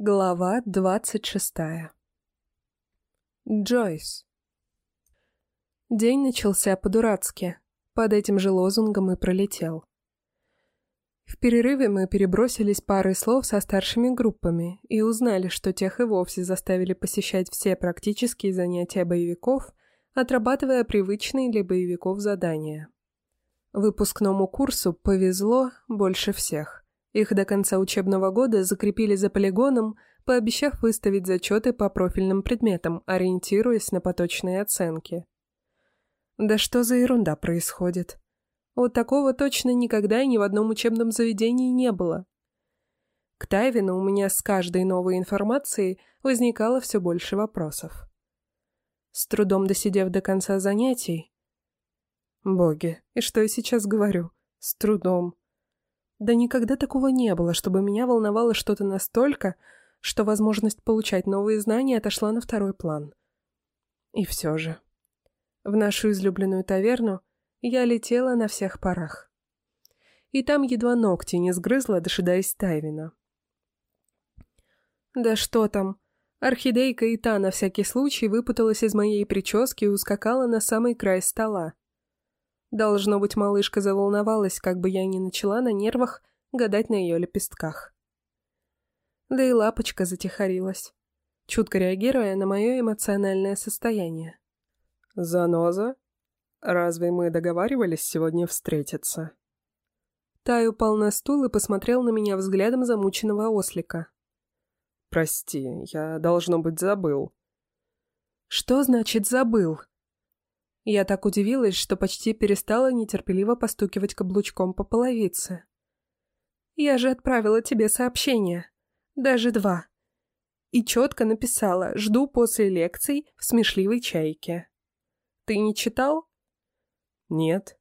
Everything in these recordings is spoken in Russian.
Глава двадцать шестая Джойс День начался по-дурацки. Под этим же лозунгом и пролетел. В перерыве мы перебросились парой слов со старшими группами и узнали, что тех и вовсе заставили посещать все практические занятия боевиков, отрабатывая привычные для боевиков задания. Выпускному курсу повезло больше всех. Их до конца учебного года закрепили за полигоном, пообещав выставить зачеты по профильным предметам, ориентируясь на поточные оценки. Да что за ерунда происходит? Вот такого точно никогда и ни в одном учебном заведении не было. К Тайвину у меня с каждой новой информацией возникало все больше вопросов. С трудом досидев до конца занятий... Боги, и что я сейчас говорю? С трудом. Да никогда такого не было, чтобы меня волновало что-то настолько, что возможность получать новые знания отошла на второй план. И все же. В нашу излюбленную таверну я летела на всех парах. И там едва ногти не сгрызла, дожидаясь Тайвина. Да что там, Орхидейка и та на всякий случай выпуталась из моей прически и ускакала на самый край стола. Должно быть, малышка заволновалась, как бы я ни начала на нервах гадать на ее лепестках. Да и лапочка затихарилась, чутко реагируя на мое эмоциональное состояние. «Заноза? Разве мы договаривались сегодня встретиться?» Тай упал на стул и посмотрел на меня взглядом замученного ослика. «Прости, я, должно быть, забыл». «Что значит «забыл»?» Я так удивилась, что почти перестала нетерпеливо постукивать каблучком по половице. «Я же отправила тебе сообщение. Даже два. И четко написала «Жду после лекций в смешливой чайке». Ты не читал?» «Нет».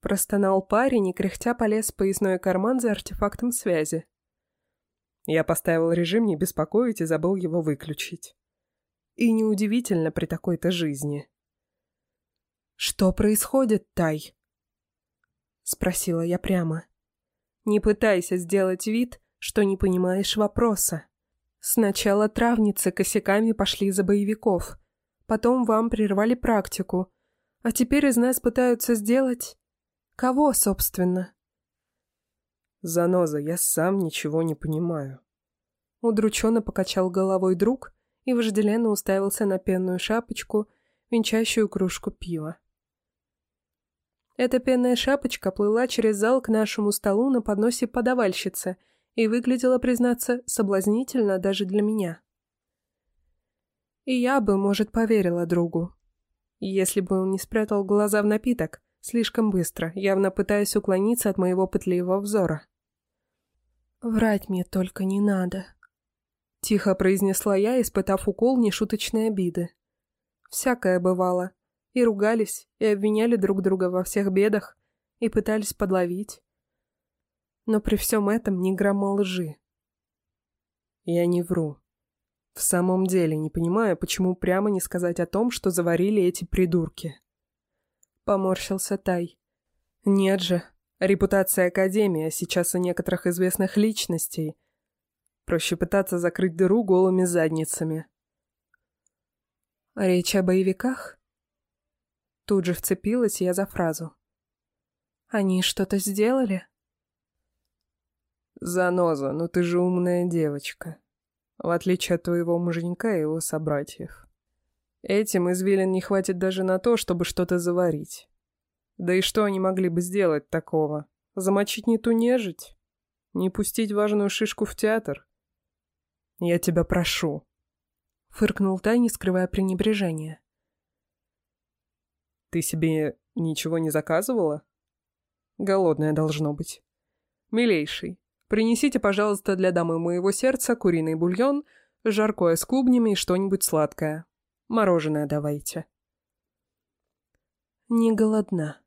Простонал парень и кряхтя полез в поясной карман за артефактом связи. Я поставил режим не беспокоить и забыл его выключить. И неудивительно при такой-то жизни. «Что происходит, Тай?» Спросила я прямо. «Не пытайся сделать вид, что не понимаешь вопроса. Сначала травницы косяками пошли за боевиков, потом вам прервали практику, а теперь из нас пытаются сделать... Кого, собственно?» «Заноза, я сам ничего не понимаю». Удрученно покачал головой друг и вожделенно уставился на пенную шапочку, венчающую кружку пива. Эта пенная шапочка плыла через зал к нашему столу на подносе подавальщицы и выглядела, признаться, соблазнительно даже для меня. И я бы, может, поверила другу, если бы он не спрятал глаза в напиток, слишком быстро, явно пытаясь уклониться от моего пытливого взора. «Врать мне только не надо», — тихо произнесла я, испытав укол нешуточной обиды. «Всякое бывало. И ругались, и обвиняли друг друга во всех бедах, и пытались подловить. Но при всем этом ни грамма лжи. Я не вру. В самом деле не понимаю, почему прямо не сказать о том, что заварили эти придурки. Поморщился Тай. Нет же, репутация Академии, а сейчас и некоторых известных личностей. Проще пытаться закрыть дыру голыми задницами. Речь о боевиках? Тут же вцепилась я за фразу. Они что-то сделали? Заноза, ну ты же умная девочка. В отличие от твоего муженька и его собратьев. Этим извилин не хватит даже на то, чтобы что-то заварить. Да и что они могли бы сделать такого? Замочить не ту нежить? Не пустить важную шишку в театр? Я тебя прошу. Фыркнул Тай, не скрывая пренебрежения. Ты себе ничего не заказывала? Голодная должно быть. Милейший, принесите, пожалуйста, для дамы моего сердца куриный бульон, жаркое с клубнями и что-нибудь сладкое. Мороженое давайте. Не голодна.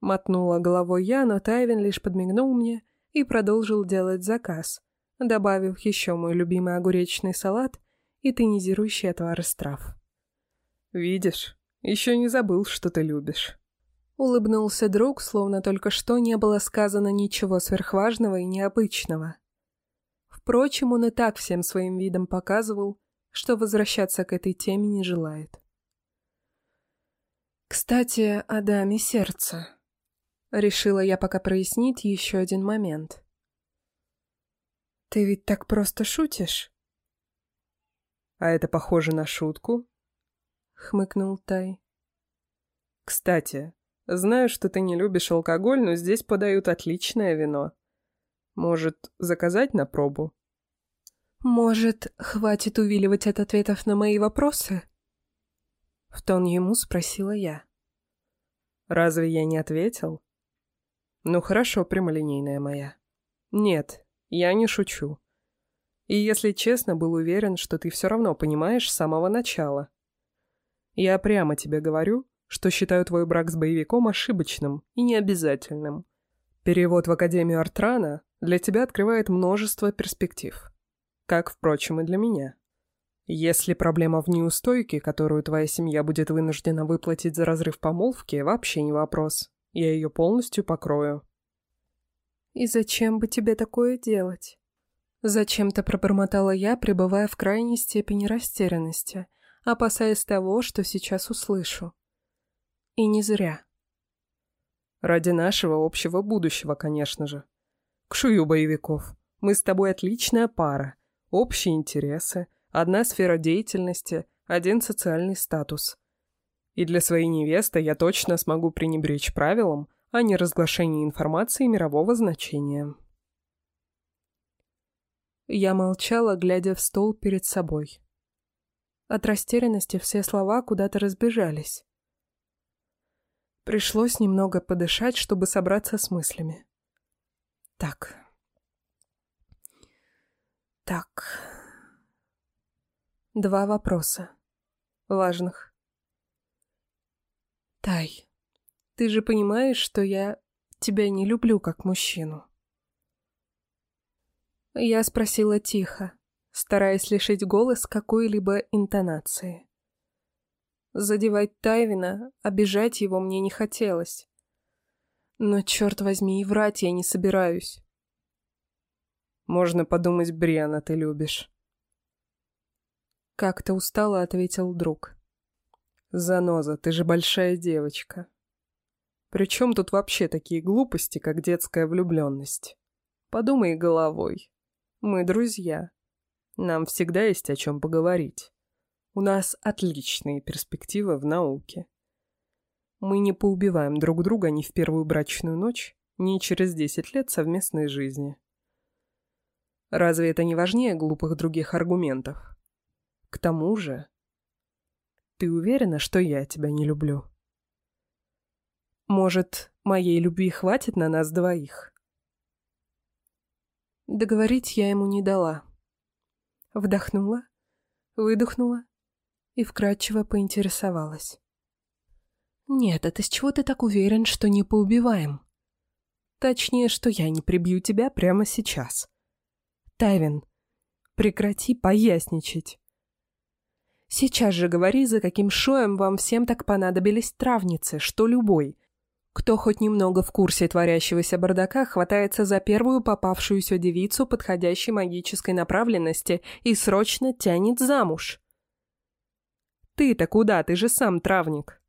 Мотнула головой я, но Тайвин лишь подмигнул мне и продолжил делать заказ, добавив еще мой любимый огуречный салат и тонизирующий отвар из трав. «Видишь, еще не забыл, что ты любишь». Улыбнулся друг, словно только что не было сказано ничего сверхважного и необычного. Впрочем, он и так всем своим видом показывал, что возвращаться к этой теме не желает. «Кстати, о даме сердца», — решила я пока прояснить еще один момент. «Ты ведь так просто шутишь?» «А это похоже на шутку?» — хмыкнул Тай. «Кстати, знаю, что ты не любишь алкоголь, но здесь подают отличное вино. Может, заказать на пробу?» «Может, хватит увиливать от ответов на мои вопросы?» В тон ему спросила я. «Разве я не ответил?» «Ну хорошо, прямолинейная моя. Нет, я не шучу. И если честно, был уверен, что ты все равно понимаешь с самого начала. Я прямо тебе говорю, что считаю твой брак с боевиком ошибочным и необязательным. Перевод в Академию Артрана для тебя открывает множество перспектив как, впрочем, и для меня. Если проблема в неустойке, которую твоя семья будет вынуждена выплатить за разрыв помолвки, вообще не вопрос. Я ее полностью покрою. И зачем бы тебе такое делать? Зачем-то пробормотала я, пребывая в крайней степени растерянности, опасаясь того, что сейчас услышу. И не зря. Ради нашего общего будущего, конечно же. К шую боевиков. Мы с тобой отличная пара, общие интересы, одна сфера деятельности, один социальный статус. И для своей невесты я точно смогу пренебречь правилам о неразглашении информации мирового значения. Я молчала, глядя в стол перед собой. От растерянности все слова куда-то разбежались. Пришлось немного подышать, чтобы собраться с мыслями. Так, так. Два вопроса. Важных. Тай, ты же понимаешь, что я тебя не люблю как мужчину? Я спросила тихо, стараясь лишить голос какой-либо интонации. Задевать Тайвина, обижать его мне не хотелось. Но, черт возьми, и врать я не собираюсь. Можно подумать, Бриана ты любишь. Как-то устало ответил друг. Заноза, ты же большая девочка. Причем тут вообще такие глупости, как детская влюбленность? Подумай головой. Мы друзья. Нам всегда есть о чем поговорить. У нас отличные перспективы в науке. Мы не поубиваем друг друга ни в первую брачную ночь, ни через десять лет совместной жизни. Разве это не важнее глупых других аргументов? К тому же... Ты уверена, что я тебя не люблю? Может, моей любви хватит на нас двоих? Договорить я ему не дала. Вдохнула, выдохнула и вкратчиво поинтересовалась. «Нет, это с чего ты так уверен, что не поубиваем?» «Точнее, что я не прибью тебя прямо сейчас». Тайвин, прекрати поясничать. Сейчас же говори, за каким шоем вам всем так понадобились травницы, что любой. Кто хоть немного в курсе творящегося бардака, хватается за первую попавшуюся девицу подходящей магической направленности и срочно тянет замуж. Ты-то куда? Ты же сам травник.